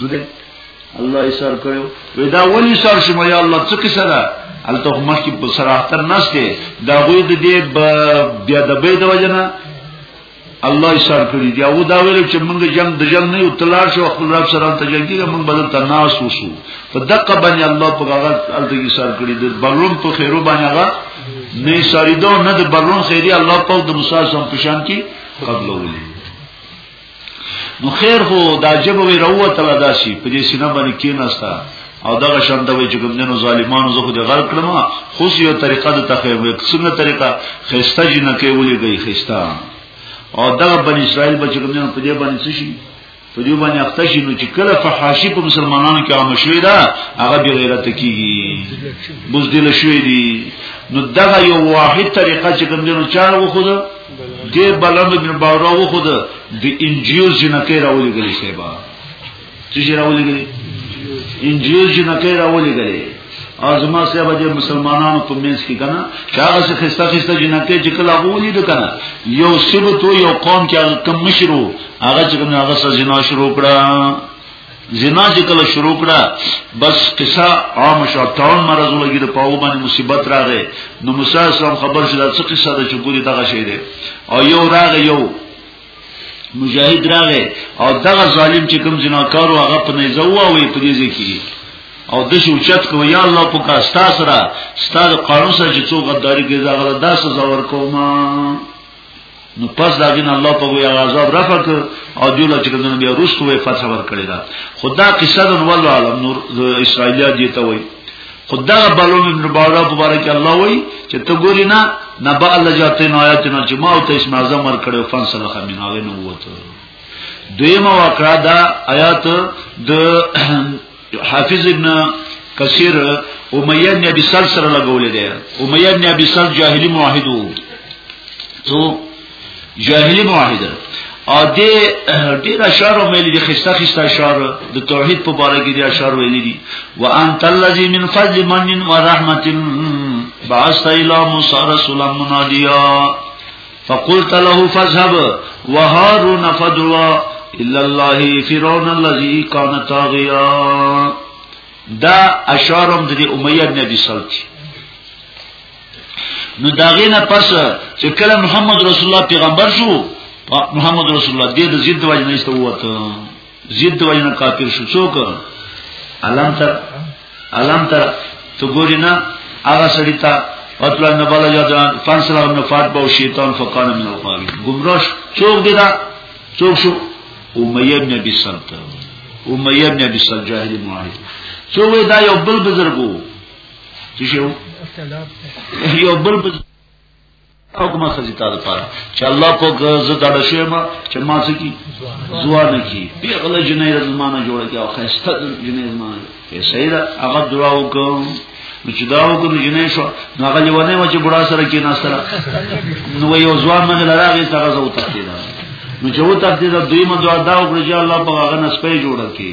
زده الله یې سر کړو ودا ولی سر شم یا الله څه کیسه ده الته مخ کې په سراحتر نشته دا غوې د دې بیا د بيد وجنه الله یې سر کړی دی او دا ویل چې موږ جنگ د جنگ نه یو تلار شو خپل رب سره ته جنگي موږ بدل ته ناس وسو په دقه باندې الله په هغه الته کې سر کړی دی بلون په خیرو باندې هغه نه ساری دو نه د بلون خیری الله په د موسی سم پشان کې قبل ولي نو خیر هو دا جب وی روته لداسي په دې سینه باندې کې نستا او دغه شان دوی چې ګمندنو ظالمانو زه خو دې غرق کړم خو یو طریقه د تخیب څنګه طریقه خسته جن کې ولې گئی خسته او دغه بن اسرائیل بچ ګمندنو په دې باندې څه شي په دې باندې اخته شي نو چې کله فحاشي په مسلمانانو کې عام شوې ده هغه به غیرت کیږي بوز دل شوې دي نو دغه یو واحد طریقه چې ګمندنو چار وخوده دې بلند بن باورو وخوده د انجیو جن کې راولې گئی سیبا څه شي راولېګلې انجیل چې نکې راولېګلې ازما صاحب د مسلمانانو په منځ کې کنه چې هغه څه خسته خسته جنکې چې کله غولې د کنه یو سبت یو قوم کې هغه کم مشرو هغه چې کنه هغه سره جنا شروع کړه زنا چې کله شروع کړه بس قصه عام شو ټاون مرز ولګي د پاو باندې مصیبت راغې نو موسی صاحب خبر شو دا څه قصه ده چې ګوري دغه شی دی او یو راغې یو مجاهد راغې او دغه ظالم چې کوم جناکار او هغه په نيزه واوي په دې ځکه او د شو چت کو یا الله په کا ستا سره ستا د قانون سره چې څوک غداری کې زغله دا سزا ورکوم نو پس دا دین الله په وی عذاب رفع کړ او دیول چې کوم بیا روست وې فتح ور کړی دا خدا قصه د ول عالم نور اسرائیلیه دی ته وای خدا بلوم ابن باورا مبارک الله وای چې ته ګوري نه نبا الله جاته نه آیات نه چې ما او ته اسم اعظم ور کړو فن سره خمین هغه نه وته دویمه واقعا دا آیات د حافظ ابن کثیر امیہ بن ابي سل سره لګولې ده امیہ بن ابي سل جاهلی موحد وو تو جاهلی معاهده او د ډیر اشعار ویلي دي خسته خسته اشعار د توحید په باره کې دي اشعار ویلي دي وانت الذی من فضل من و رحمت بعثت الى موسی رسولا منادیا فقلت له فذهب وهارون فدوا الا الله فرعون الذي كان طاغيا دا اشارم د امیه نبی صلی الله نو داغه نه پس چې کله محمد رسول الله پیغمبر شو محمد رسول الله دې د ضد وجه نه استوته ضد وجه نه کافر شو څوک علم تر علم تر تو ګوري نه هغه سړی ته اطلع نبالا یادان فانسلا و نفات باو شیطان فقان من القاوی گمراش چوک دیدا چوک شو امیه ابن ابی سلط امیه ابن ابی سلط جاہل معاہد چوک دا یو بل بزرگو چې یو یو بل په او کومه خزي تا لپاره چې الله پاک زه دا شیم چې ما څه کی ځوان کی دی غل جنې زمانہ جوړ کی او خسته جنې زمانہ په سیدا هغه دعا وکم نو چې دا وکړو جنې شو نو هغه ونه و چې بډا سره کې نه سره نو یو ځوان مګل راغی سره زو تختی دا نو چې و تختی دا دوی مو دعا دا وکړو چې الله پاک هغه نسپې جوړ کی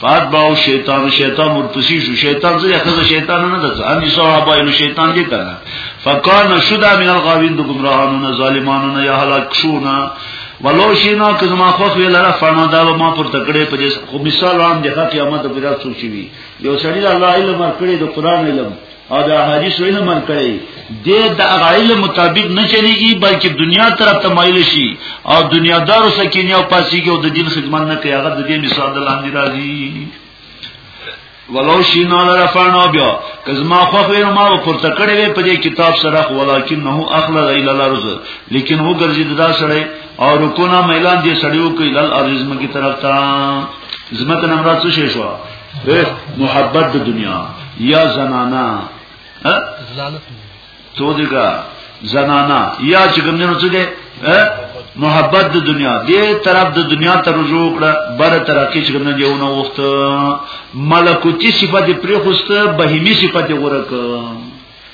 فات باو شیطان شیطان مرتسی شو شیطان زه خزه شیطان نه ده ان صحابه نو شیطان دي کنه فکان شدا من الغاوین د گمراهانو ظالمانو نه یا هلاک شونا ولو شینا که زما خوخ وی لره فنا دا ما پر تکړه په دې خو مثال عام دی حق قیامت پر راځو چی وی یو سړی الله علم ورکړي د قران علم او دا حدیث ویل من کړی د د غایل مطابق نه چلیږي بلکې دنیا طرف ته مایل شي او دنیا دار سکینه او پاسیږي او د دین خدمت نه کوي هغه د دې مثال لاندې راځي ولو شینا لرفعنا بیا کزما خو خیر ما پورته کړی وی په دې کتاب سره ولکن نه اخلا الی الارض لیکن هو ګرځي دا سړی او رکونا میلان دې سړیو کې لال ارزمه کی طرف ته زمته نمرات څه شي شو محبت د دنیا یا زنانا تو دیگا زنانا یا چې کوم نه څه ده محبت د دنیا دې طرف د دنیا ته رجوع کړه بر تر کې چې کوم نه یو نو وخت ملکوتی صفات پرې خوسته بهیمی صفات ورکه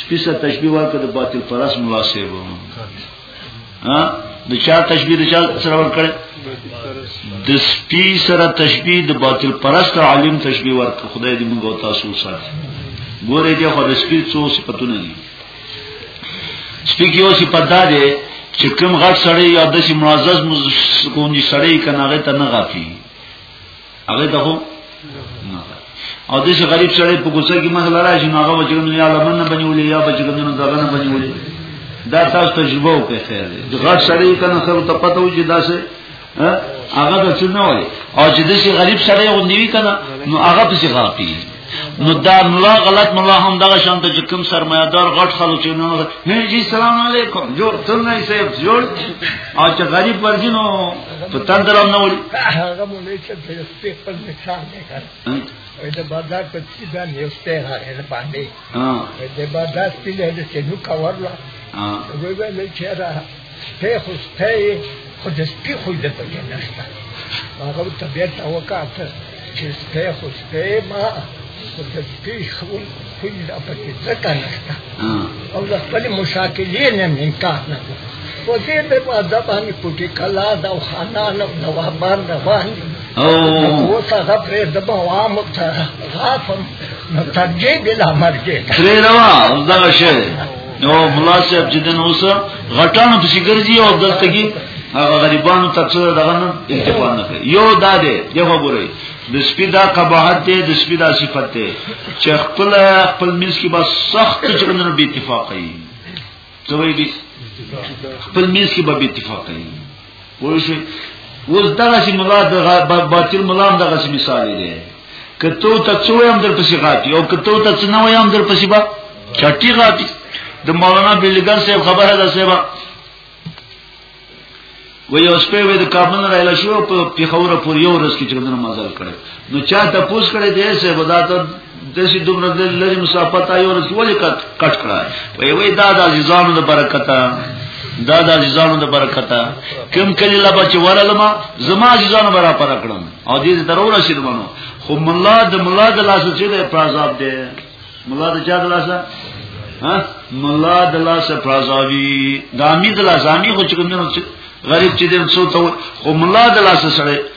سپی سره تشبیه ورکړه د باطل پرس ملا صاحب ها د چا تشبیه د چا سره ورکړه د سپی سره تشبیه د باطل پرس عالم تشبیه ورکړه خدای دې موږ او تاسو سره ګورې دې خو د سپی څو صفاتونه دي سپی کې اوس په داده چې کوم غټ سړی یا د سي معزز مز کوونی سړی کنه غته نه غافي هغه ته خو او دې غریب سره په کوڅه کې مخ لرای شي نو هغه وجګنو یا لمن باندې ولې یا بچګنو دغه باندې ولې دا تاسو تجربه وکړئ خیر دی دغه سره کنه سره ته پته و چې دا څه هغه د څه نه وایي او چې دې غریب سره غوندې وی کنه نو هغه په څه غاپی نو دا ملا غلط ملا هم دغه شان ته چې کوم سرمایدار غټ خلک چې نو نه جی سلام علیکم جوړ تر نه سي جوړ او چې غریب ورځي نو په تندر هم نه ولي هغه مو نه چې په سپیک پر نشان نه کړ وې دا بازار په چې دا نیوسته هغه نه باندې ها دا بازار چې له دې چې نو کاور لا ها وې به نه چیرې سپی خو سپی یې خو د سپي خوی د پکې نشته هغه طبیعت ته وکاته چې سپی خو سپی ما خو د سپي خوی خوی د پکې ځکه نشته او د خپلې مشاکلې نه مې انکار نه کړو خو دې د واده باندې پوټې کلا ده او خانان او نوابان روان دي اوس هغه پرې د بوام ته غافم نو ترجیح بلا مرجې پرې روا اوس دغه شی نو مولا صاحب چې دنه اوس غټانو په شګرځي او دلته کې هغه غریبانو ته څه دغه نه اکتفا نه کوي یو دا دی یو ګورئ د سپی دا قباحت دی د سپی دا صفت دی چې خپل خپل منځ کې بس سخت چرندنه به اتفاق کوي څه وایي خپل منځ کې به اتفاق کوي پوه شئ اوس دغه چې مراد د باطل ملام دغه چې مثال دی کته ته څو هم در پسې غاټي او کته ته څو نو هم در پسې با چټي غاټي د مولانا بلګر صاحب خبره ده صاحب و یو سپه وې د کابل نه رااله شو په پیښور پورې یو ورځ کې چې دنه مازل کړي نو چا ته پوس کړی دی چې بدا ته دسی دومره د لری مسافت آی ورس ولی کټ کټ کړه وی وی دا د عزیزانو د برکتا دا د عزیزانو د برکتا کم کلی لا بچ ورلما زما عزیزانو برا پر کړم او دې ضرور شید منو خو ملا د ملا د لاس چې د پرازاب دی ملا د چا د لاس ها ملا د لاس پرازابی د امید لاس امی خو چې کوم نه غریب چې دې څو ته خو ملا د لاس سره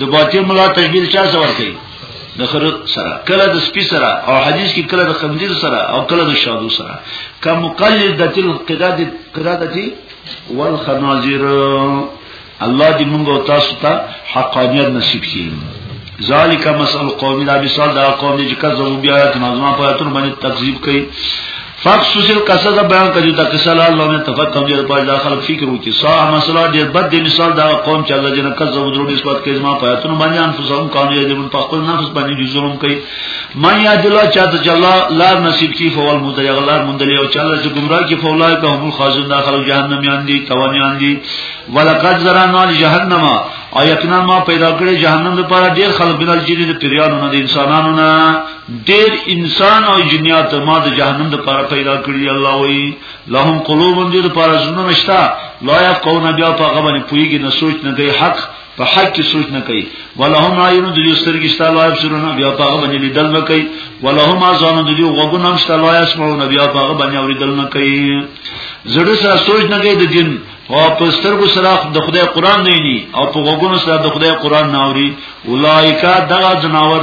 د باطل ملا تشبیه چا سره ورته د خرط سره کله د سپی سره او حدیث کې کله د خنزیر سره او کله د شادو سره کم مقلد د تل قداد قدادتی والخنازیر الله دې موږ او تاسو ته حقانیت نصیب کړي ذالک مسل قوم دا مثال دا قوم چې کذب بیا آیات نظم په آیاتونو باندې تکذیب کوي فقصص القصص بیان کړي دا قصه لا الله نه تفکم دې په دا خلک فکر وکړي صاح مسله دې بد دې مثال دا قوم چې الله جن کذب درو نسبت کې زما په اتنو باندې انفسهم کان یې دې په خپل نفس باندې ظلم کوي من یا دل چاته چې الله لا نصیب کی فول مدیا الله مندلې او چې الله چې گمراه کی فولای کا هم خازن دا خلک جهنم یان دي توانیان دي ولقد زرعنا لجهنم او یقینا ما پیدا کړی جهنم لپاره ډیر خلک بلل جری د پیرانو نه د انسانانو نه ډیر انسان او جنیات ما د جهنم د پاره پیدا کړی الله وی لهم قلوب دې د پاره زونه نشتا لا يفقون بیا په غبن پویږي نه سوچ نه کوي حق په حق کې سوچ نه کوي ولهم عین د دې سترګې شتا لا يبصرون بیا په غبن لیدل نه کوي ولهم اذان د دې غوګون هم شتا لا يسمعون بیا په غبن اوریدل نه کوي زړه سره سوچ نه کوي د دین او په سترګو سره د خدای قران نه ني او په غوګونو سره د خدای قران نه اوري اولایکا دغه جناور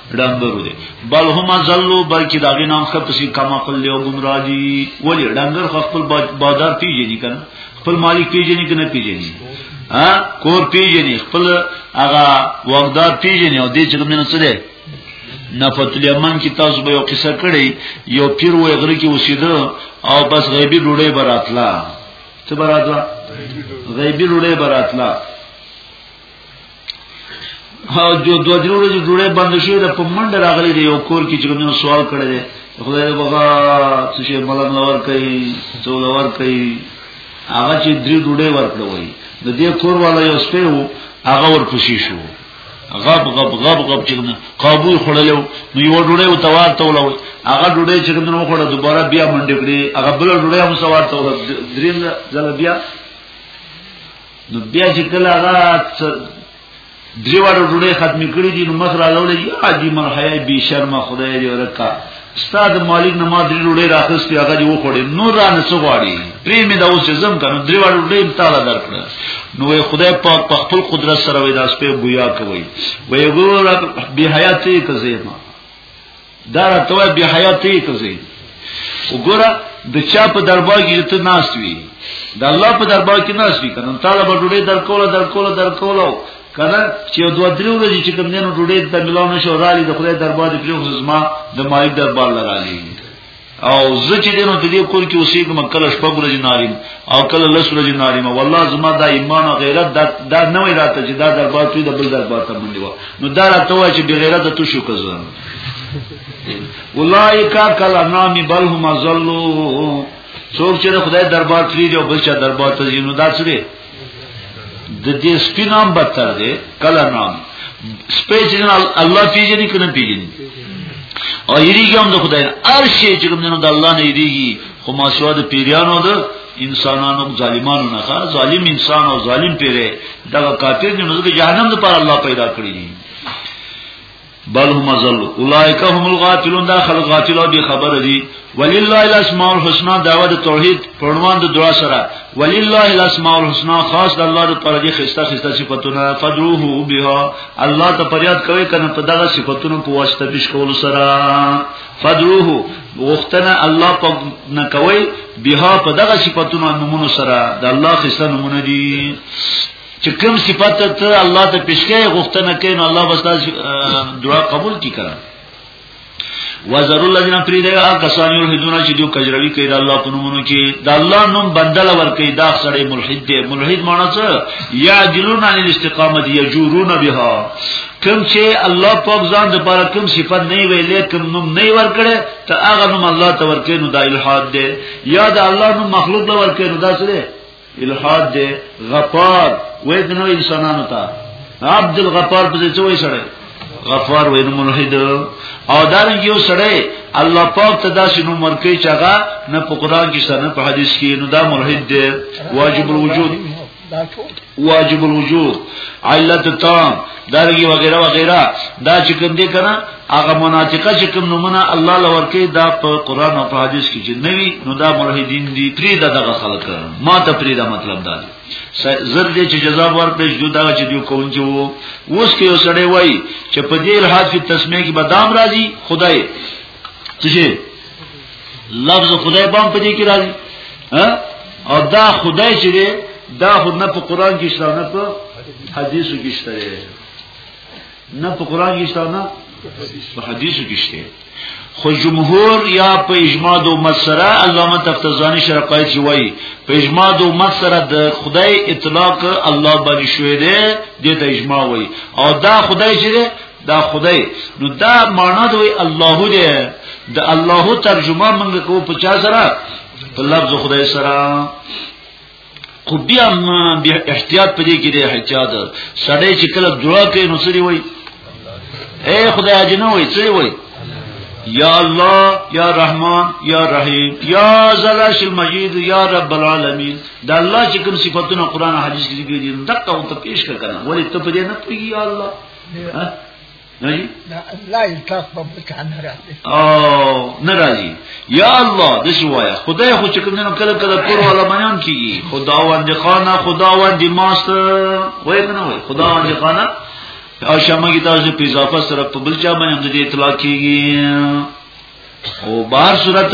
ډنګرو دي بل هم زلو بلکې دا غي نام خپسي کما خپل له ګمرا دي ولی ډنګر خپل بازار پیژني کنه خپل مالک پیژني کنه پیژني ها کور پیژني خپل هغه وغدار پیژني او دې چې کوم نه څه دي نه په تلیمن کې تاسو به یو قصه کړی یو پیر وې غره کې اوسېده او بس غیبی ډوړې براتلا څه براتلا غیبی ډوړې براتلا ها جو دوه درو ورځې جوړه بند شوې ده په منډه راغلي دی یو کور کې چې کوم سوال کړی دی خدای دې بغا څه شي ملنګ لور کوي څول ور کوي هغه چې درې ډوډۍ ورکړه وای د دې کور والا یو سپه وو هغه ورپسې شو غب غب غب غب چې نه قابو خړلو نو یو ډوډۍ او توار تولو هغه ډوډۍ چې کوم نو خړه دوباره بیا منډې کړې هغه بل ډوډۍ هم سوار تولو دریم ځل بیا نو بیا چې کله هغه دریوړو ډوډۍ ختمې کړې دي نو مخ راځولې یا دې مرحیا بي شرم خدای دې ورکا استاد مالک نه ما درې ډوډۍ راخستې هغه دې وخوړې نور را نه سغواړي پرې مې دا اوس زم کنه دریوړو ډوډۍ تعالی درکړه نو خدای پاک په خپل قدرت سره وې داس په بویا کوي وې ګور به حیاتې کزیمه دا راته وای بیا حیات یې ته زی وګوره د چا په دربار کې ته ناست وی د الله په دربار کې ناست وی کنه طالب ډوډۍ درکوله درکوله درکوله کنه چې دوه درې ورځې چې کوم دینو ډوډۍ ته ملاو نشو رالی د خدای دربار کې پریوځما د مالک دربار لرالي او زه چې دینو د دې کور کې اوسېږم کله شپه ورځې ناریم او کله لس ورځې ناریم والله زما دا ایمان او غیرت دا دا نه وی راته چې دا دربار توی د بل دربار ته باندې و نو دا راته وای چې بغیرت ته شو کزم اولایکا کلا نامی بل هم ظلوا څوک چې خدای دربار تری دی او بل چا دربار ته ځینو دا څه دی د دې سپی نام بدتر دی کله نام سپی چې الله پیژني کنه پیژني او یریږي هم د خدای هر شی چې کوم نه د الله نه یریږي خو ما سوا د پیریانو د انسانانو ظالمانو نه ښه ظالم انسان او ظالم پیری دغه کافر نه نو د جهنم لپاره الله پیدا کړی دی بل هم ازل اولائک هم الغافلون دا خلق غافل او بی خبر دي ولله الاسماء الحسنا دعوه د توحید پرونوان د دعا سره ولله الاسماء الحسنا خاص د الله د پر دې خسته خسته صفاتونه فدروه بها الله ته پریاد کوي کنه په دغه صفاتونو په واسطه پیش کول سره فدروه غختنه الله په نه کوي بها په دغه صفاتونو نمونه سره د الله خسته نمونه دي چې کوم صفات ته الله ته پیشکې غوښتنه کوي نو الله بس تاسو دعا قبول کی کړه وزر الذين فريدا کسان یلحدون چې دوی کجروي کوي د الله په نومونو کې د الله نوم بندل ور کوي دا سړی ملحد دی ملحد معنی څه یعجلون عن الاستقامت یجورون بها کوم چې الله پاک ځان د بار کوم صفت نه ویلې کوم نوم نه ور کړي ته هغه نوم الله ته ور کوي نو دا الحاد دی یا د الله نوم مخلوق له ور کوي نو دا څه دی الحاد دې غفار وې دنو انسانانو ته عبد الغفار په دې څه وې سره غفار وې نو ملحد او دا یو سره الله پاک ته داسې نو مرکې چاغه نه په قران کې سره نه په حدیث کې نو دا ملحد دې واجب الوجود واجب الوجود علت تام دارنګي وغیرہ وغیرہ دا چې کوم دي کنه هغه مناطقه چې کوم نمونه الله لور کې دا په قران او په حدیث کې چې نوي نو دا ملحدین دي پری دا دغه خلک ما ته پری دا مطلب دا زر دې چې جزا ورکړي جو دا چې دیو کوم چې وو اوس کې وسړې وای چې په دې حالت کې تسمیه کې بدام راځي خدای څه شي لفظ خدای بام په دې کې راځي او دا خدای چې دی دا خو نه په قران کې شته نه په حدیثو کې شته نه په قران کې شته نه په حدیثو کې شته خو جمهور یا په اجماع د امت سره علامه تفتزانی شرقای چې وایي په اجماع د امت سره د خدای اطلاق الله باندې شوې ده د اجماع وایي او دا خدای چې دا خدای نو دا معنا دوی الله دی د الله ترجمه موږ کو په چا سره په لفظ خدای سره خو بیا بیا احتیاط پدې کې دی احتیاط سړی چې کله دعا کوي نو سړي وای اے خدای اجنه وای سړي وای یا الله یا رحمان یا رحیم یا زلاش المجید یا رب العالمین دا الله چې کوم صفاتونه قران حدیث کې دي دغه ته پیش کړه ولی ته په دې نه پیږي یا الله نه لا الطاف په بچا نه راځي او نه راځي یا الله د شوایا خدای خو چې کومنه کله کله کور ولا بیان کیږي خداوند خانه خداوند ماست وای کنه وای خداوند خانه او شمه کی تاسو په اضافه سره په بل چا باندې د اطلاع کیږي او بهر صورت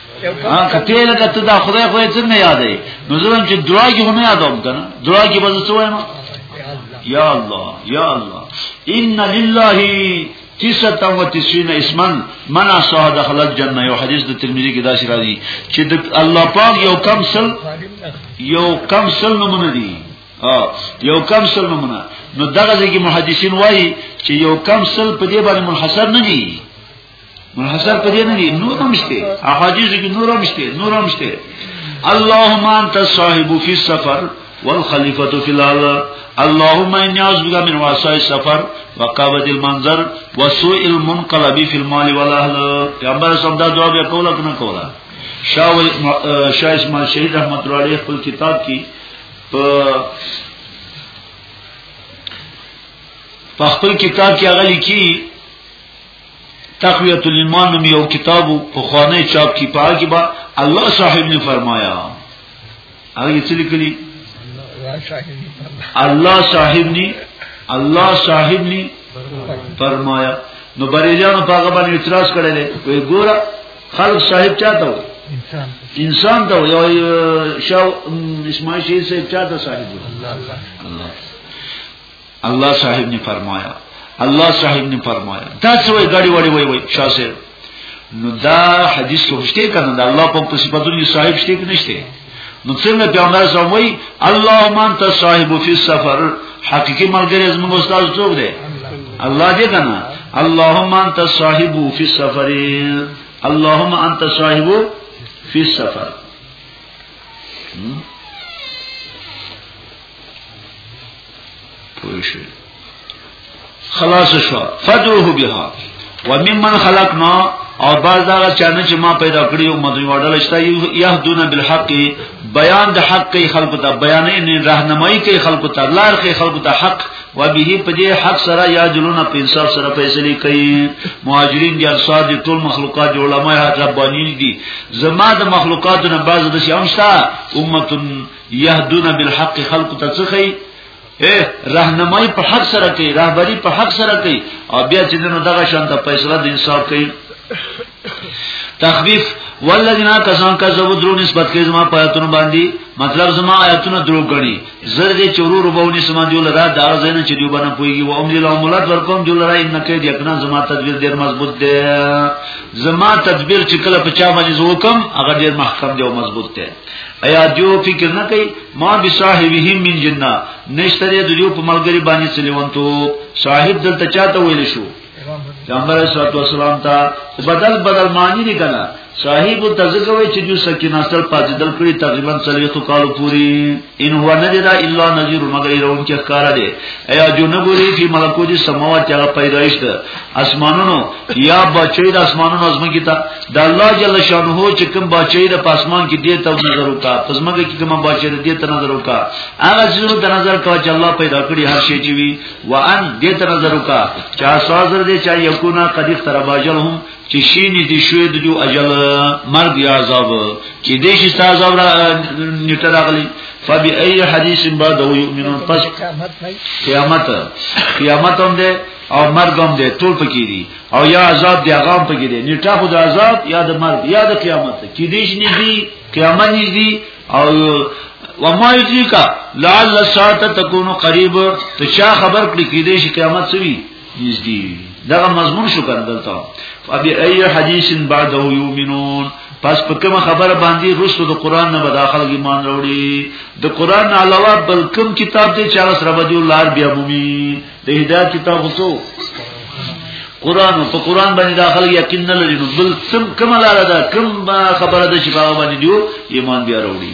ها کته لکه ته دا خدای خو څنګه یادې نو زرم چې دعا کې هم یادوم کنه دعا کې به څه وایم یا الله یا الله ان لله تیستا و تیسین اسمن من اصحا دخل الجنه یو حدیث د ترمذی کې داسې راځي چې د الله پاک یو کم سل یو کم سل نمونه دي یو کم سل نمونه نو دغه ځکه محدثین وایي چې یو کم سل په دې باندې منحصر نه دي منحصر په دې نه دي نور هم شته احادیث کې نور هم شته نور هم شته اللهم انت صاحب فی السفر والخلیفۃ فی الارض اللهم اني اعوذ بك من وسائل السفر وقابض المنظر وسوء المنقلب في المال والاهل پیغمبر صلی الله علیه وسلم دا کوله کنه کوله شاه شاه اسماعیل شهید رحمت الله علیه خپل کتاب کې په خپل کتاب کې هغه لیکي تقویت الایمان نوم یو کتابو په خوانه چاپ کی پاګه کې با الله صاحب نے فرمایا هغه څه لیکلی الله صاحب نے الله صاحب نے فرمایا نو بریلیانو په هغه باندې اعتراض کړی دی وی ګوره خلق صاحب چاته و انسان انسان ته یو شاو اسماعیل شیخ صاحب چاته صاحب الله الله الله صاحب نے فرمایا الله صاحب نے فرمایا دا څه وای غړي وړي وای وای شاه صاحب نو دا حدیث کې مشته کنه دا الله په کوم صفاتونو صاحب شته کې نشته نو څنګه پیغمبر صاحب وای اللهم انت صاحب فی السفر حقیقی ملګری زموږ استاد څوک دی الله دې کنه اللهم انت صاحب فی السفر اللهم انت صاحب فی السفر پوښي خلاص شو فدروه بها وممن خلقنا او باز دا چانه چې ما پیدا کړی او مدوی وړل شته یهدون بالحق بیان د حق کې خلق ته بیان نه راهنمایي کې خلق ته لار کې خلق ته حق و به په دې حق سره یا جلون په انصاف سره فیصله کوي مهاجرین دي انصار دي ټول مخلوقات دي علما ربانیین دي زما د مخلوقاتو نه باز د شي امشتا امه یهدون بالحق خلق ته څخی اے راهنمای په حق سره کوي رهبری په حق سره کوي او بیا چې دنو دغه شان ته فیصله د انصاف کوي تخفیف والذین کسان کذبوا درو نسبت کې زما پیاتونه باندې مطلب زما آیاتونه درو غړي زر دې چورو ربونی سما دی لرا دا زین چې دی باندې پويږي و املی لامولات ورکوم دی لرا ان کې دې کنه زما تدبیر ډیر مضبوط دی زما تدبیر چې کله په چا باندې زوکم هغه ډیر محکم دی او مضبوط دی ایا دیو فکر نه کوي ما بصاحبه من جنہ نشته د دیو په ملګری باندې سلیوانتو صاحب دلته چاته ویل شو پیغمبر صلی الله علیه وسلم ته بدل بدل معنی نه کنا صاحب تزګوي چې جو سکینه سره پاتې دل کړی تقریبا 300 کال پوری ان هو نه دا الا نذیر مگر يرون کې ښکارا دی ایا جو نه ګوري چې ملکو دي سماوات چې پیدایش ده اسمانونو یا بچی د اسمانونو ازمه کې تا د الله جل شانه چې کوم بچی د پاسمان کې دی ته نظر وکا پسمه کې کوم بچی دی ته نظر وکا هغه زیرو د نظر کا چې الله پیدا کړی هر شی چې وي وان دې ته نظر وکا چې اساس دې چې یکونا قد اخترباجلهم چې شي نږدې شوی د جو اجل مرګ یا عذاب چې دې شي تاسو را نیټه راغلی فبی ای حدیث بعد او یؤمنون پس قیامت قیامت هم ده او مرګ هم ده ټول پکې دي او یا عذاب دی هغه هم پکې دي نیټه خو د عذاب یا د مرګ یا د قیامت کې دې شي نږدې قیامت نږدې او وما یدریکا لعل الساعه تكون قریب ته چا خبر کړی کې دې شي قیامت سوي نږدې دا مضمون شو کنه دلته فبای ای حدیث بعده یؤمنون پس په کوم خبره باندې رسو د قران نه به داخله ایمان وروړي د قران نه علاوه بل کوم کتاب دی چې هغه سره به دی لار بیا مومي د هدایت کتاب وڅو قران او په قران باندې داخله یقین نه لري نو بل څم کوم لار ده کوم خبره ده چې هغه باندې دیو ایمان بیا وروړي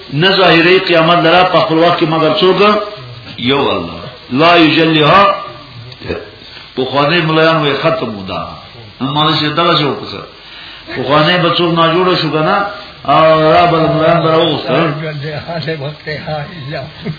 نه ظاهري قیامت لرا په خپل وخت کې مگر څوک یو الله لا یجلها په خوانه مليان وي ختم ودا مونږ چې دغه شو پس په خوانه بچو نه جوړ شو کنه او را بل مليان دراو سره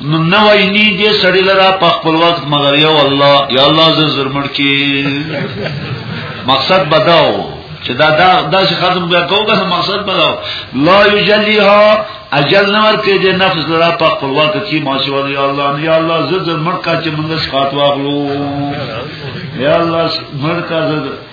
نو نو ویني دې سړی لرا په خپل وخت مگر یو الله یا الله ز زرمړ کی مقصد بداو چې دا دا داسې خاتم بیا کوو که مقصد بداو لا یجلیها اجل نور کې دې نفس لرا په خپل وخت کی ما شو یا الله یا الله ز زرمړ کا چې موږ سخات واغلو یا الله مرکز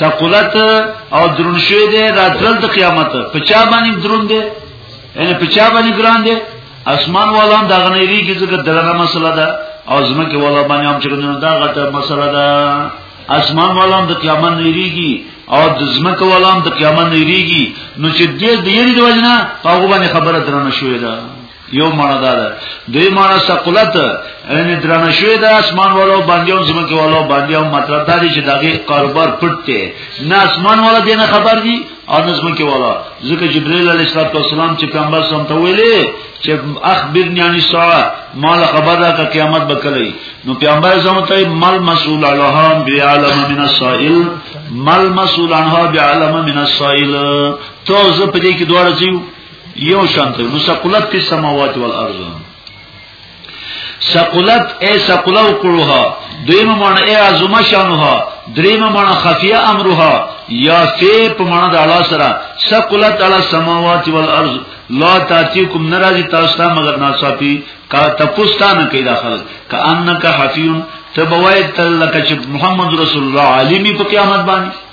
ثقلت او درون شوی دی راتلل د قیامت په چا باندې درون دی یعنی په چا باندې ګران دی اسمان والا هم دغه نه ریږي ځکه دغه مسله ده او زمکه والا باندې هم چې نه دا غته مسله ده اسمان والا هم د قیامت نه ریږي او د زمکه والا هم د قیامت نه ریږي نو چې دې دې د وجنه په هغه باندې خبره درنه شوې ده یو معنا دا ده دوی معنا سقلت یعنی درنه شوی د اسمان والو باندې او زمکه والو باندې او مطلب دا دی چې دغه کاروبار پټ دی نه اسمان والا دینه خبر دی او نه زمکه والا ځکه جبرئیل علیه السلام چې پیغمبر سم ته ویلې چې اخبرنی عن الساعه مال خبر را ک قیامت بکلی نو پیغمبر سم ته مل مسئول علیها بعلم من السائل مل مسئول عنها بعلم من السائل تو زه په دې کې دوړ ځیو یو شانته نو ثقلت په سماوات او الارض ثقلت اے ثقل او قروها دویم معنی اے عظمه شانها دریم معنی خفیه امرها یا فی په معنی د اعلی سره ثقلت علی السماوات والارض لا تاتیکم ناراضی تاسو ته مگر ناصافی کا تپوستان کې داخل کانک حفیون تبوایت لکه چې محمد رسول الله علیمی په قیامت باندې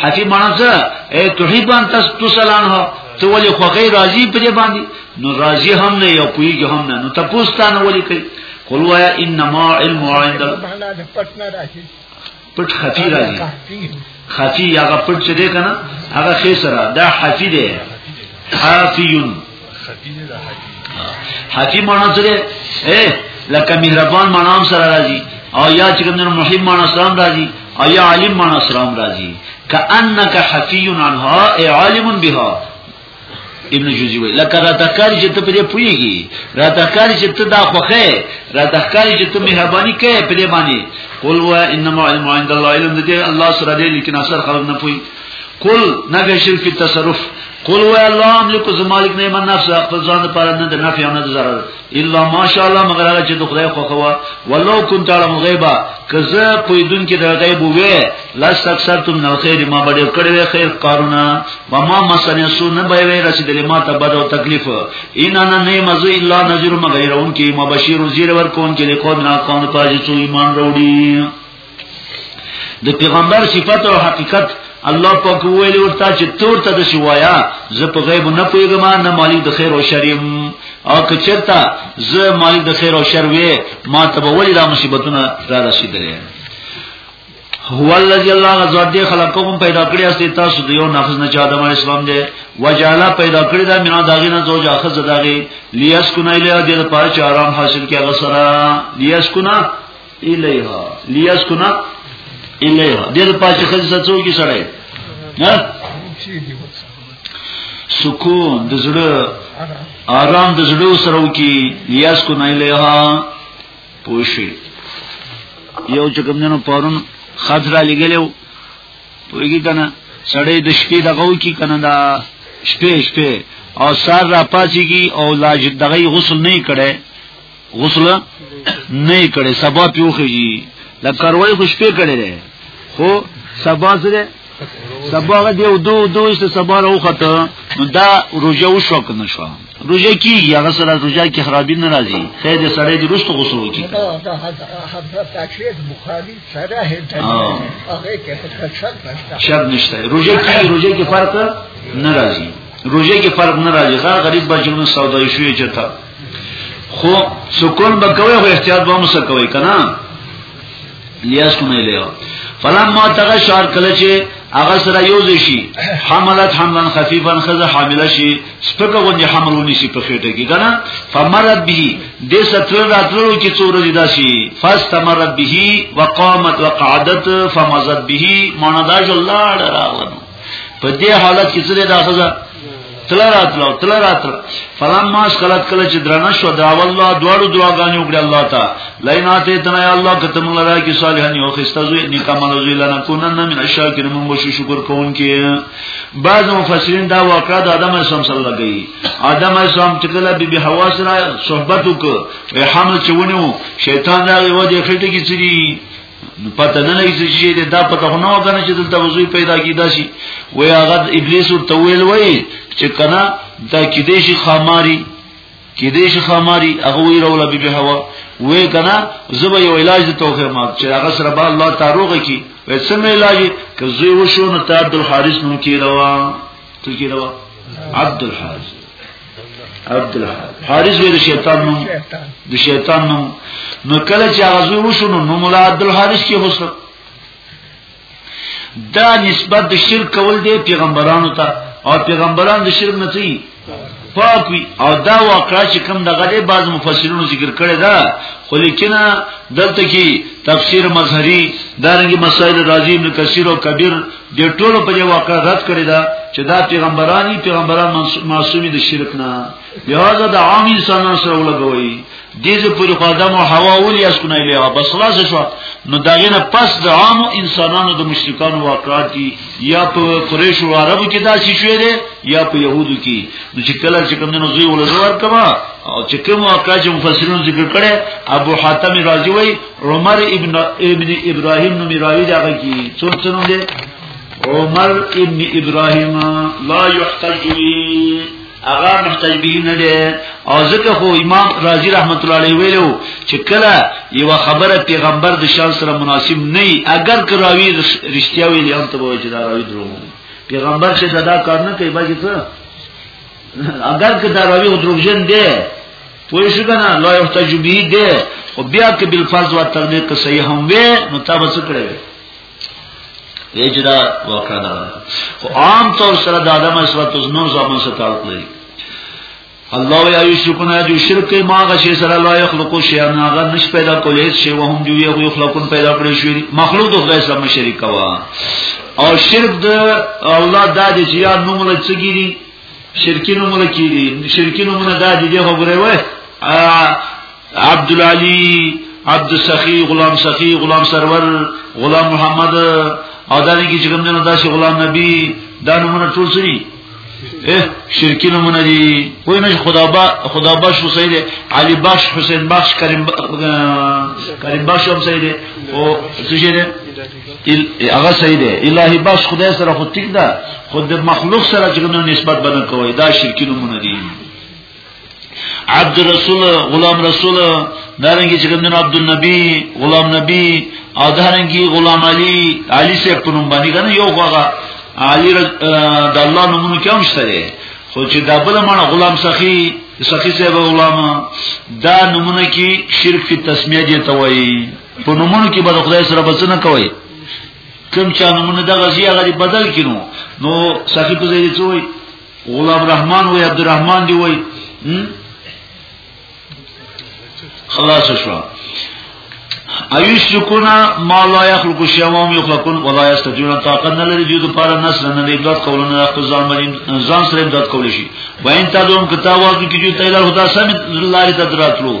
حتی مانا څه اے تحب ان تسال عنه ته ولې خوخی راضی په دې باندې نو راضی هم نه یو کویږي هم نه نو تاسو ته نه ولې کوي قل وایا انما علم عند پټ خفی راځي خفی هغه پټ چې دی کنه هغه خې سره دا حفی دی حافیون حتی معنا څه ده اے لکه مهربان معنا هم سره راځي او یا چې کوم محب معنا سره راځي او یا عالم معنا سره راځي کأنک حفی عنها اے عالم بها ابن جوزی وی لکه را تکار چې ته پرې پویږي را تکار چې ته دا خوخه را تکار چې ته مهرباني کوي پرې باندې قل و انما علم عند الله علم دې الله سره دې لیکن اثر خلق نه پوي قل نبی شرک تصرف قل و الله املک زمالک نه من نفس خپل ځان لپاره نه د نفع نه د ضرر الا ماشاءالله مگر هغه چې د خدای خو خو ولو كنت علم غیبا کزه پویدون کې د غیب وې لس اکثر تم نو خیر ما بډې کړې وې خیر کارونه و ما مسنه سو نه به وې رسیدلې ما ته بد او تکلیف ان انا نه مزو الا نذیر مغیرون کې مبشر زیر ور کون کې له قوم نه قوم ته چې ایمان وروړي د پیغمبر صفت او حقیقت الله پاک ویل ورته چې تور ته د شوایا زه په غیب نه پیغام نه مالک د خیر او شریم او کچرتا زه مالک د خیر او شر وې ما ته به ولې دا مصیبتونه را رسیدلې هو الذی الله غزا دې خلقکم پیدا کړی است تاسو د یو نفس نه چا د اسلام دې وجاله پیدا کړی دا مینا داغې نه زوج اخز داغې لیاسکنا الیه دې په آرام حاصل کې غسرہ لیاسکنا الیها لیسکنا الیها دې په چې خزه څو کې سره نه سکون د زړه آرام د زړه سره وکي لیاس کو نه لیها پوشي یو چې کوم نن پرون خضرا لګلو پوېږي کنه سړې د شپې دغه وکي کنه دا شپې شپې او سار را پاسيږي او لاج دغه غسل نه کړي غسل نه کړي سبا پیوخیږي دا کاروای خو شپې کړي ده خو سبا سره سبا غدي او دو دو است سبا راوخته نو دا روزه وشو کنه شو روزه کیږي هغه سره روزه کې خرابې نه راځي خیر دې سړی دې رښتو غسل وکړي دا حضرت تشریف بخاری سره هدا هغه کې څه شرط نشته روزه کې روزه کې فرق نه راځي روزه کې فرق نه راځي غریب بچو سودای شوې چتا خو سکون به کوي خو احتیاط به مسه کوي کنه لیاس کومه لیو فلما تغشار کله چې هغه سره یو شي حملت حملا خفيفا خزه حامله شي سپکه غوندي حمل ونی شي په خېټه کې کنه فمرت به د ستر راتلو کې څور دي داسي فاستمرت به وقامت وقعدت فمزت به ماندا جل الله راغلو په دې حالت کې څه دا خزه تل راتلو تل راتلو فلم ما شکلت کله چې درنه شو دا والله دواړو دعاګانې وکړه الله ته لیناته تنا الله کته موږ لرا کې صالحان یو خسته زوی نه کمال زوی لنا کونن من الشاکر موږ بشو شکر کوونکې بعض مفسرین دا واقعا د آدم اسلام سره لګي آدم اسلام چې کله بي بي حوا سره صحبت وکړ حمل چونیو شیطان دا یو د خټه کې چری نو پته نه لګی چې شي دا پته خو نه وکنه چې دلته وضوی پیدا کیدا شي وای هغه ابلیس ورته ویل وای چې کنا دا کې دې شي خماري کې دې شي خماري هغه وی رولا به هوا وای کنا زبې یو علاج ته توخه ما چې هغه سره به الله تعالی کی وای سم علاج که زوی وشو نو تعبد الحارث نو کې روا څه کېدو عبد الحارث عبد الحارث حارث وی د شیطان نوم د شیطان نوم نو کله چې هغه زوی وشو نو نوم له عبد الحارث کې وسو دا نسبت د شرک کول دی پیغمبرانو ته او پیغمبران د شرک نه تي پاک وي او دا واقعا چې کوم د غلې بعض مفسرونو ذکر کړي دا خو لیکنه دلته کې تفسیر مظهری دارنګي مسائل راضی ابن کثیر او کبیر د ټولو په یو واقع رد کړی دا چې دا پیغمبرانی پیغمبران معصومی د شرک نه لہذا د عام انسانانو سره ولګوي دیزه پوری خو آدم او حوا اولی اس کنه الیه بس خلاص شو نو داغه نه پس د عام انسانانو د مشرکانو واقعات دي یا په قریش او عربو کې دا شي شوې دي یا په يهودو کې نو چې کله چې کوم نه زوی ولزور کما او چې کوم واقعات چې مفسرون ذکر کړي ابو حاتم رازی وای عمر ابن ابن ابراهيم نو ميراوي دا کی څو څو نوم دی عمر ابن ابراهيم لا يحتج اغا محتج به نه دی او ځکه خو امام رازي رحمت الله عليه ویلو چې کله یو خبره پیغمبر د شان سره مناسب نه اگر کراوی رښتیا ویلی هم ته وایي چې دا راوی درو پیغمبر چې دا کار نه کوي باید څه اگر که دا راوی دروغجن دی پوه شو کنه لا یحتج به ده خو بیا کې بل فرض وا تقدیر کې صحیح هم وي نو تاسو څه کړی ویجدا واقع ده خو عام طور سره د آدم اسرت نور زمون سره تعلق لري الله یا یشکون جو شرک ما غشی سره لا یخلق شیئا هغه نش پیدا کولې شی وهم جو یو یخلقون پیدا کړی شی مخلوق د خدای سره شریک وا او شرک د الله د دې چې یا نوم لڅګيري شرکی نمونه کی دی شرکی نمونه دا دی دی خبره وی عبدالعلی عبد سخی غلام سخی غلام سرور غلام محمد او دا دې چې کوم نه دا شي غلام نبی دا نمونه ټول سری شرکی نمونه دي وای نه خدا با خدا بخش حسین علی بخش حسین بخش کریم کریم بخش هم سید او څه هغه صحیح دی الہی بس خدای سره خو ټیک ده خو د مخلوق سره چې نو نسبت بنه کوي دا شرکی نمونه دي عبد رسول غلام رسول دارنګي چې کوم عبد النبی غلام نبی او دارنګي غلام علی علی سه په نوم باندې کنه یو خواغه علی د الله نومونه کوم شته خو چې دا بل معنی غلام سخی سخی سه غلام دا نمونه کې شرک فی تسمیه دی توئی په نومونو کې به خدای سره بچنه کوي کوم چا نومونه د غزي هغه بدل کینو نو سخی په دې څه وي غلام رحمان وي عبدالرحمن دی وي خلاص شو ایشکونا ما لا یخلق شیوام یخلقون ولا یستجون طاقت نه لري دوی لپاره نسل نه لري دات کولونه خپل ځان باندې ځان سره دات کول شي وین تا دوم کتاب واځو کې جو تایلار خدا سم لاري ته دراتلو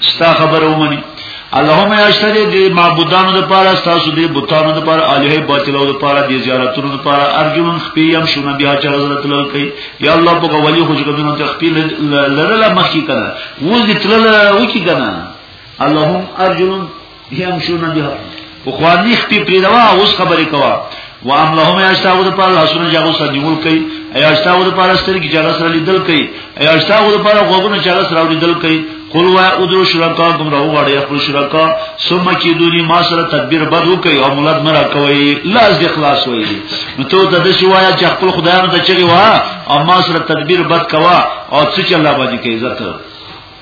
ستا خبره ومني اللهم یا اشتری دی معبودانو د پاره تاسو دی بوتانو د پاره الہی باطلو د پاره دی زیارتونو د پاره ارجون خپی یم شونه بیا چا حضرت لال کوي یا الله په ولی خو جګدونو ته خپی لره مخکی کنه وز دی تل او کی کنه اللهم ارجون بیا هم شونه بیا په خواني خپې پیروا اوس خبرې کوا و ام لهم یاشتاو د پاره لاسونه جاغو سره نیول کوي یاشتاو د پاره سترګې جاغو سره لیدل کوي یاشتاو د پاره غوګونه جاغو سره لیدل کوي قل و ادرو شرکا کوم راو غړي خپل شرکا ثم کی دونی ما سره تدبیر بدو کوي او مولد مرا کوي لاس د اخلاص وي نو ته د دې شوایا چې خپل خدایانو ته چغي وا او ما سره تدبیر بد کوا او څه چې الله باندې کوي عزت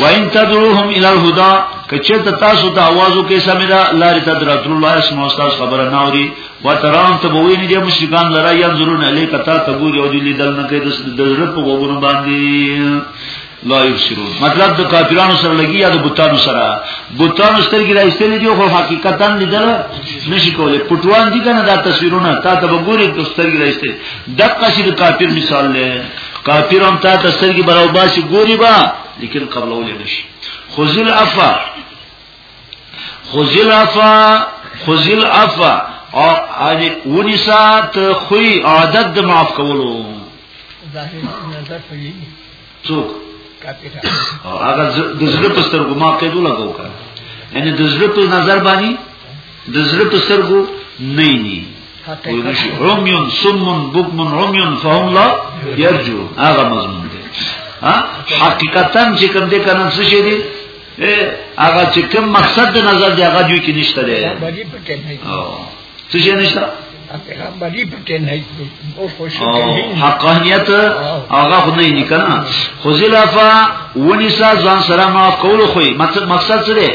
وان تدعوهم الى الهدى کچته تاسو ته आवाज وکي سمدا لاري ته درتل الله اسمو استاد خبره ناوري وترام ته وې نه دي مشرکان لرا یم ضرور نه لیک تا ته ګوري او دې دل نه کې د ضرورت په وګونو باندې لا یبصرون مطلب د کافرانو سره لګي یا د بوتانو سره بوتانو سترګې راځتلې دي خو حقیقتا لیدل نشي کولای پټوان دي کنه دا تصویرونه تا ته وګوري د سترګې راځتلې دقه شي د کافر مثال له کافر هم تا تستر کی براو باسي ګوري با لیکن قبل اول نشي خذل عفا خذل عفا خذل عفا او اج ونسات خوې عادت د معاف کولو ظاهر نظر پوي څوک او هغه د زړه په سترګو ما قید لګاو کړ یعنی د زړه په نظر باندې د زړه په سترګو نه ني ونشي عميون سمون بكمون عميون فهم لا يرجو هغه مضمون دی ها حقیقتا چې کوم دې کنن څه شي دي هغه چې کوم مقصد د نظر دی هغه دوی کې نشته دی څه شي نشته پیغمبري پکې نه او خوشاله حقانيت هغه خو نه نه کنه خو زلافا ونیسا ځان سره ما قول خو مقصد څه دی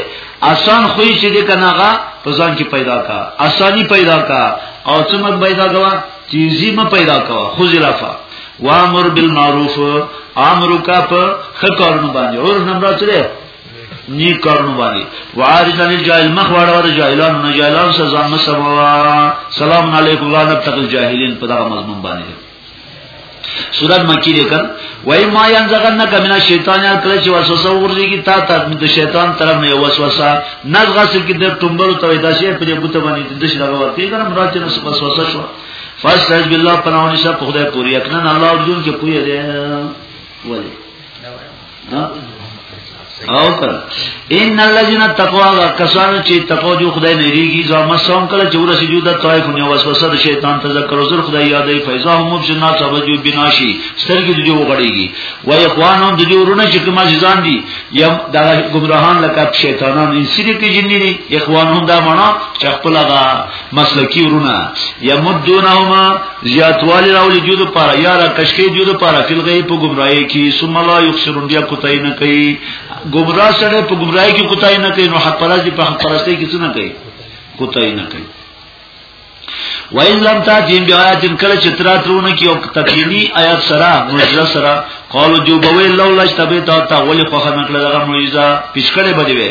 آسان خو چې دې کنه هغه په ځان کې پیدا کا آسانی پیدا کا او څه مت پیدا کوا چیزی م پیدا کوا خو زلافا وامر بالمعروف امر کا په خکارونو باندې اور نمبر 3 نی کارونه باندې وعارض عن الجاهل مخ واړه ور جاهلان نه جاهلان سزا نه سموا سلام علیکم لا نبتق الجاهلین په دغه مضمون باندې سورۃ مکی دې کړ وای ما ينزغن کمن الشیطان کله چې وسوسه ورځي کی تا ته د شیطان طرف نه وسوسه نزغه سر کې د ټومبل ته وای دا شی په دې بوته باندې د شي دغه ورته کنه مراد چې نو وسوسه شو فاستعذ بالله پناونی صاحب خدای پوری اکنن الله ارجون کې پوی دی ولی او ته ان الذين تقوا کسان چې تقوا جو خدای نه ریږي ځو مسوم کله چې ورسې جو د طائف نه وسوسه د شیطان تذکر زر خدای یادې فیضا هم مبجنا سبجو بناشي سترګې جو غړيږي و اخوانهم د جو ورونه چې کوم ځان دي یم د ګمراهان لکه شیطانان انسری کې جنې دي اخوانهم دا معنا چې خپل هغه مسلکی ورونه یمدونهما زیاتوالی راولی دیو دو پارا یا را کشکی دیو دو پارا فی الغیب پا گمرائی کی سم لا یخسرون بیا کتای نکی گمراه سره پا گمرائی کی کتای نکی نو حق پرست دی پا حق پرستی کی سنه کئی کتای نکی و این لم تا دین بی آیات ان کل چترات رونه کی او تکینی آیات سرا معجزه سرا قالو جو بوی لولا اشتبه تا تا ولی خوخه نکړه دغه معجزه پیشکړه بدی وی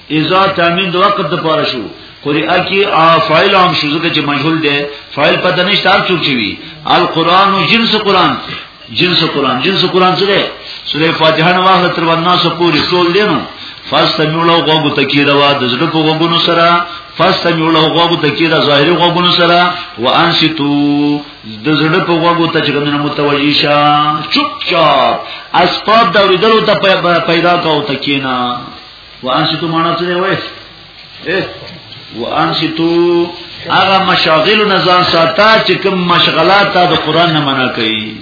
اذا تامین د وخت د پاره شو قرئه کې فاعل هم شو ځکه چې مجهول دی فاعل پته نشته هر څوک چوي القرآن او جنس قرآن جنس قرآن جنس قرآن څه دی سورې فاتحه نو واخله تر ورنا سو پوری ټول دی نو فاستمعوا له غوغو تکیدا وا د زړه په غوغونو سره فاستمعوا له غوغو تکیدا ظاهري غوغونو سره وانصتو د زړه په غوغو ته چې کومه متوجی شه چوپ چاپ اسباب د ورېدلو ته پیدا کاو تکینا وانشتو معنا څه دی وای وانشتو هغه مشاغل نزان ساته چې کوم مشغلات ته د قران نه منع کوي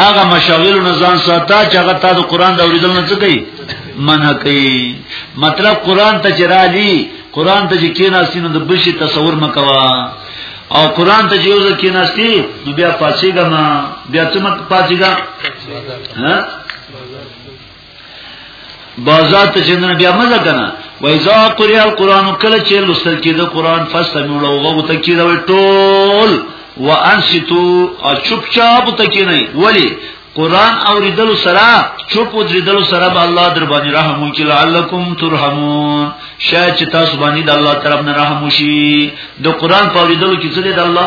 هغه مشاغل نزان ساته چې هغه ته د قران د اوریدل نه څه کوي منع کوي مطلب قران ته چرالي قران ته چې کیناستینو د بشي تصور مکوا او قران ته یو ځکه ناشتي نو بیا پاتېګا ما بیا څه مت پاتېګا ها بازار ته چندنه بیا مزه کنه و اذا قرئ القران کله چې لوستل کېده قران فاستمعوا له غو ته کېده ټول وانصتو او چپ چاپ ته کې نه ولی قران اوریدلو سره چوپ اوریدلو سره به الله در باندې رحم وکړي لعلکم ترحمون شاید چې تاسو باندې د الله طرف نه رحم وشي د قران په اوریدلو کې څه دی د الله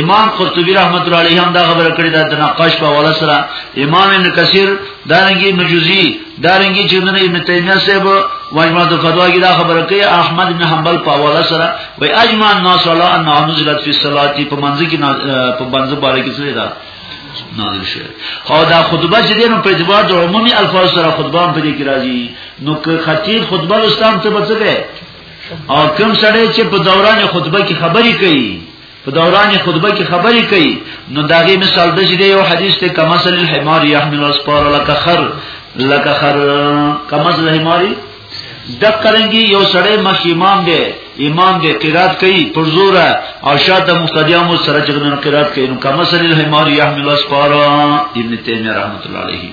امام قرطبی رحمت الله علیه هم دا خبره کړې ده د نقاش په حواله سره امام ابن کثیر دارنګي مجوزی دارنګي چې ابن ابن تیمیه صاحب واجمع د فتوا کې دا خبره کوي احمد بن حنبل په حواله سره وای اجمع الناس علی ان نزلت فی الصلاه په منځ کې په منځ باندې کې څه ده نازل شوه او دا خطبه چې دینو په اعتبار د عمومي الفاظ سره خطبه هم په دې کې راځي نو که خطیب خطبه لستان ته بچګه او کم سړی چې په دوران خطبه کې خبرې کوي په دوران خطبه کې خبرې کوي نو داغه مثال د دې یو حدیث ته کما مثل الحمار يحمل اسفار لك خر لك خر کما مثل الحمار د قرنګي یو سړی مخ امام دی امام دی قرات کوي پر زور او شاته مقتدیانو سره چې نن قرات کوي نو کما مثل الحمار يحمل اسفار ابن تیمیه رحمت الله علیه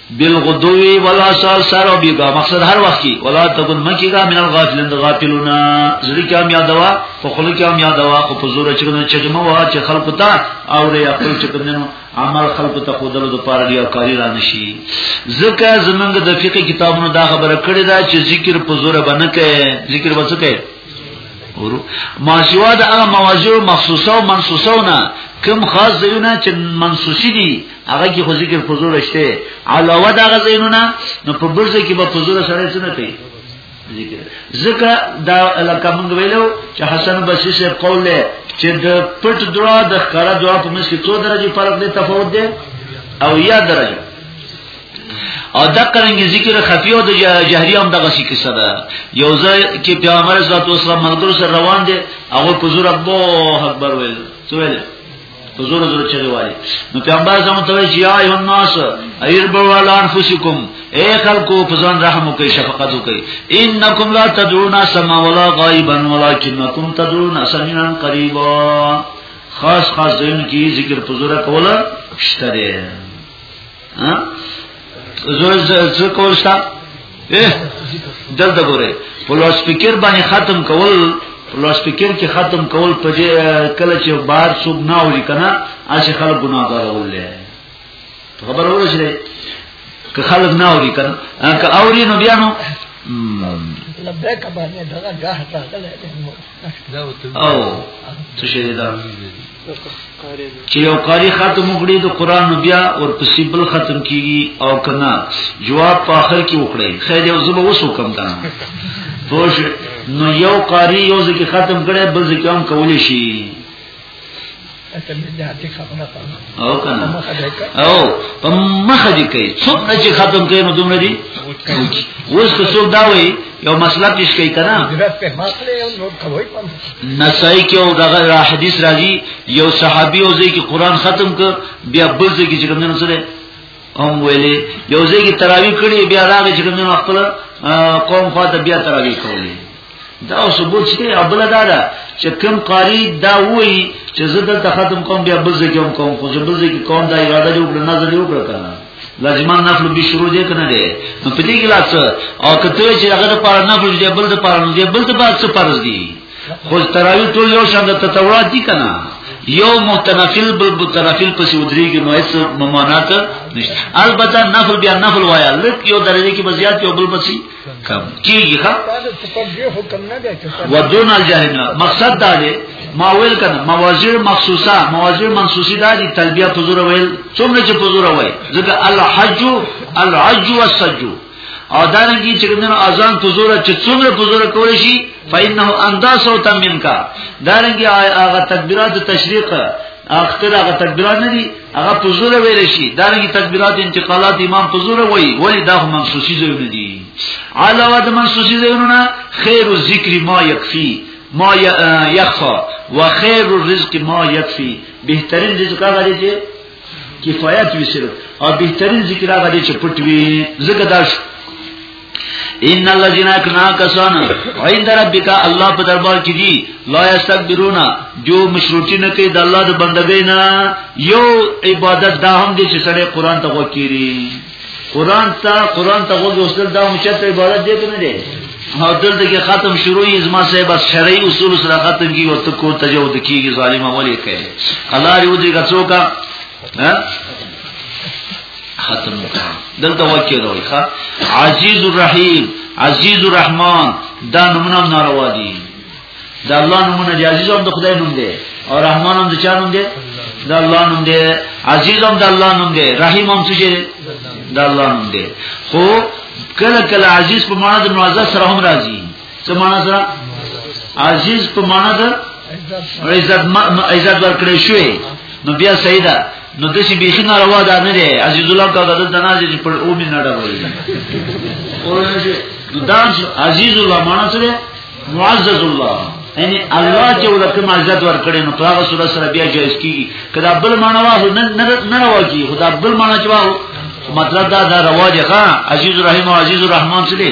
بالغدو والعصال سارو بیگا مقصد هر وخت کی ولا تکن مکیگا من الغافلین د غافلونا زړی کې هم یادوا خو خلک کې هم یادوا خو په زور چرونه چې مو وا چې خلق ته او ری خپل چې کومنو عمل خلق ته خودلو د پاره دی او کاری را نشي ځکه زمونږ د فقې کتابونو دا خبره کړې ده چې ذکر په زور باندې کې ذکر وڅ کې ورو ما سوا د هغه مواضیع مخصوصه او منصوصه نه کم خاص ځایونه چې منصوصي دي هغه کې خو ذکر فزور شته علاوه دا غزینونه نو په برزه کې به فزور سره څه نه کوي ذکر ذکر دا لکه موږ ویلو چې حسن بصری سے قول له چې د پټ دعا د خره دعا په منځ کې څو درجه فرق دی تفاوت دی او یا درجه او دا قرنګ ذکر خفی او د جهری هم دغه سی کیسه ده یو ځای کې پیغمبر صلی الله علیه وسلم ملګرو سره روان دي هغه په زور الله اکبر ویل څه ویل په زور زور چغې وایي نو پیغمبر زم ته وی چې یا ایه الناس ایر بوال انفسکم اے خلکو په ځان رحم وکي شفقت وکي انکم لا تدعون سما ولا غائبا ولکنکم تدعون سمعا قریبا خاص خاص ځین کی ذکر په زور کوله شته ها زوی زوی کول شته دلته ګوره په لاس فکر باندې ختم کول په لاس فکر کې ختم کول په دې کله چې بار څوک نه اوري کنه اسی خلک ګناهګار ولې خبر ورسره که خلک نه اوري کنه که اوري نو بیا نو لبیک باندې دغه جاه راغله او څه شي دا چې یو قاری ختم وکړي د قران نو بیا ورپسې بل ختم کیږي او کنا جواب په اخر کې وکړي خیر یو زبه وسو کم کنه پوه نو یو قاری یو ځکه ختم کړي بل ځکه هم کولی شي او کنه او په مخه دي کوي څوک نه چې ختم کوي نو دومره دي اوس که څوک دا وایي یو مسله پیش کوي کنه نسائی کې او دغه حدیث راځي یو صحابي او ځکه قرآن ختم ک بیا بل ځکه چې کوم نه سره هم ویلې یو ځکه تراوی کړي بیا راغی چې کوم نه خپل قوم خواته بیا تراوی کولی دا اوس بوت شته ابل دا دا چې کوم قاری دا وایي چې زه د ختم کوم بیا بل ځکه کوم خو زه بل ځکه کوم دا اراده جوړ نه زړه جوړ کړم لازمان نفل به شروع دې کنه دې نو په دې کې لاس او کته چې هغه د پاره نفل دې بل د پاره دې بل د پاره څه فرض دي خو تراوی ټول یو شان د تطوعات دي کنه یو متنفل بل متنفل پسې ودرېږي نو هیڅ ممانعت نشته البته نفل بیا نفل وایا لکه یو درجه کې بزیات یو بل پسې کم کیږي ښا ودون الجهنم مقصد دا دی ما ویل کنه موازیر مخصوصه موازیر منصوصی دا دی تلبیه حضور ویل څومره چې حضور وای ځکه الحج الحج والسج او دا رنګي چې کوم اذان حضور چې څومره حضور کول شي فإنه انداسو تمنکا دا رنګي هغه تکبیرات تشریق اختر هغه تکبیرات نه دي هغه په زور ویل شي دا نه تکبیرات انتقالات امام په زور وایي ولی دا هم مخصوصي زور نه دي علاوه د مخصوصي زورونه خیر الذکر ما یکفي ما یخفا و خیر الرزق ما یکفی بهترین رزق هغه دی چې کفایت وي صرف او بهترین ذکر هغه دی چې پټ وي زګداش ان الذين كنا كسان عند ربك الله په دربار کې دي لا يستكبرون جو مشروطي نه کوي د الله د بندګۍ نه یو عبادت دا هم دي چې سره قران ته وکيري قران ته قران ته وګوستل دا مشت عبادت دي کنه دي او دلته کې ختم شروع یې زما صاحب بس شرعي اصول سره ختم کی ورته کو تجاوز کیږي ظالم اولی کوي الله یو دې غڅو کا ها ختم وکړه دلته واکې راوي ښا عزیز الرحیم عزیز الرحمن دا نمونه ناروا دي دا الله نمونه دی عزیز هم د خدای نوم دی او رحمان هم د چا نوم دی د الله نوم دی عزیز هم د الله نوم دی رحیم هم څه دی د الله نوم دی خو کله کله عزیز په معنا د معزز سره هم راځي څه معنا سره عزیز په معنا ده عزت عزت ورکړې شوې نو بیا صحیح ده نو دسی بیخی ناروا ده نه دی عزیز الله کا دل دنازې چې پر او می نه ډول نو دا عزیز الله معنا سره معزز الله یعنی الله چې ولکه معزت ورکړي نو هغه سره سره بیا جایز کیږي کدا بل معنا واه نه نه راوږي خدا بل معنا چې واه مطلب دا دا رواج ښا عزیز الرحیم او عزیز الرحمن څه دي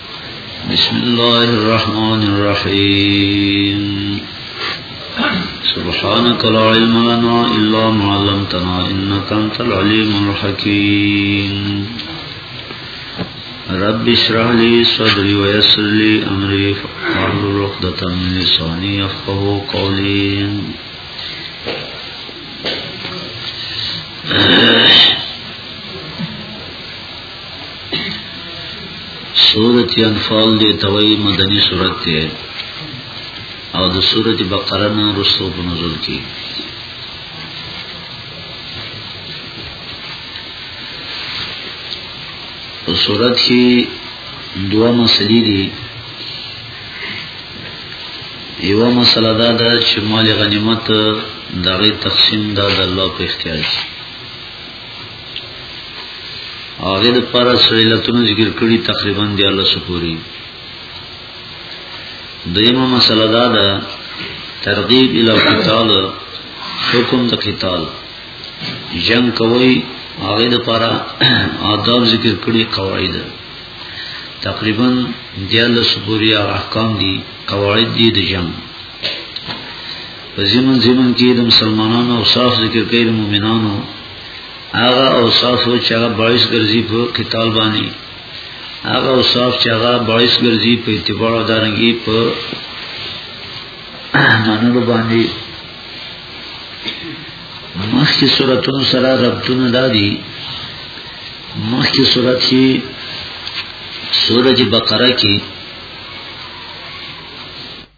بسم الله الرحمن الرحيم سبحانك لا علم لنا إلا ما علمتنا إنك أنت العليم الحكيم رب اشرح لي صدري ويسر لي أمري فأحضر رقدة من لساني يفقه قولي سورت انفال دی توی مدنی سورت دی او د سورت بقره نه رسو په نزول کی په سورت کی دوه مسلې دي یو مسله دا ده چې مال غنیمت دغه تقسیم دا د الله په اختیار دی هغه د پاره سره لتون ذکر کړی تقریبا دی الله سپوري دیمه مسله دا ده ترغیب الی قتال حکم د قتال جنگ کوي هغه د پاره آداب ذکر کړی قواعد تقریبا دیاله سپوریا احکام دي قواعد دي د جنگ په زمن زمن کې د مسلمانانو او صاف ذکر کوي د مؤمنانو هغه او صاف چې هغه باعث ګرځي په قتال باندې هغه او صاف چې هغه باعث ګرځي په اتباع او دارنګي په منلو باندې مخکې صورتونو سره ربطونه دادي مخکې صورت کې سورج بقره کې